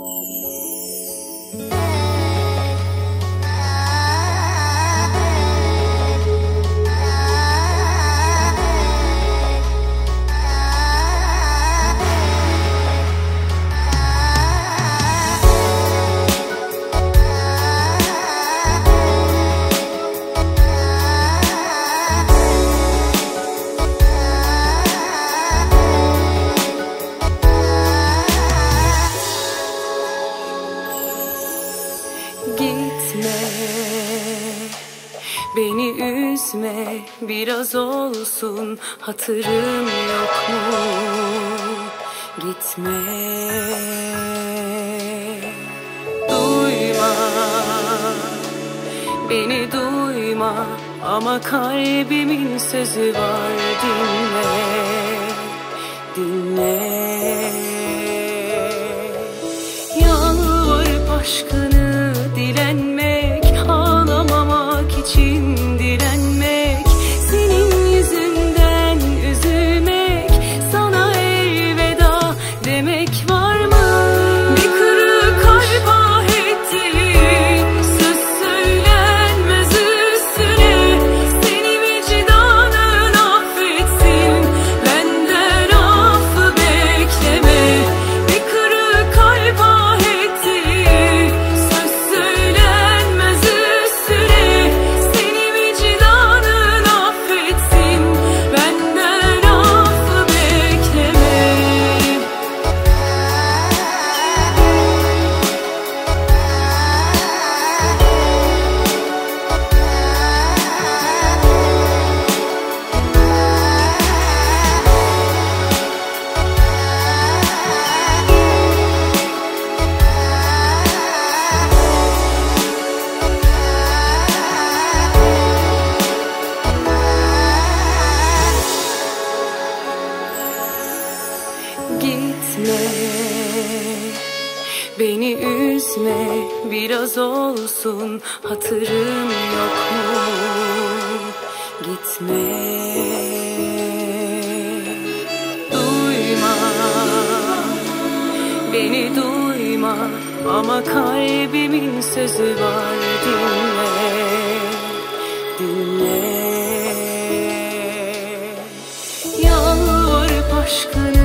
Gitme Beni üzme Biraz olsun Hatırım yok mu? Gitme. Duyma. Beni duyma Ama kalbimin sözü var Dinle. Dinle. Yalvarıp aşkını Beni üzme Biraz olsun. Hatırım yok mu? Gitme. Duyma. Beni duyma. Ama kalbimin sözü var. Dinle. Dinle. Yalvarıp aşkını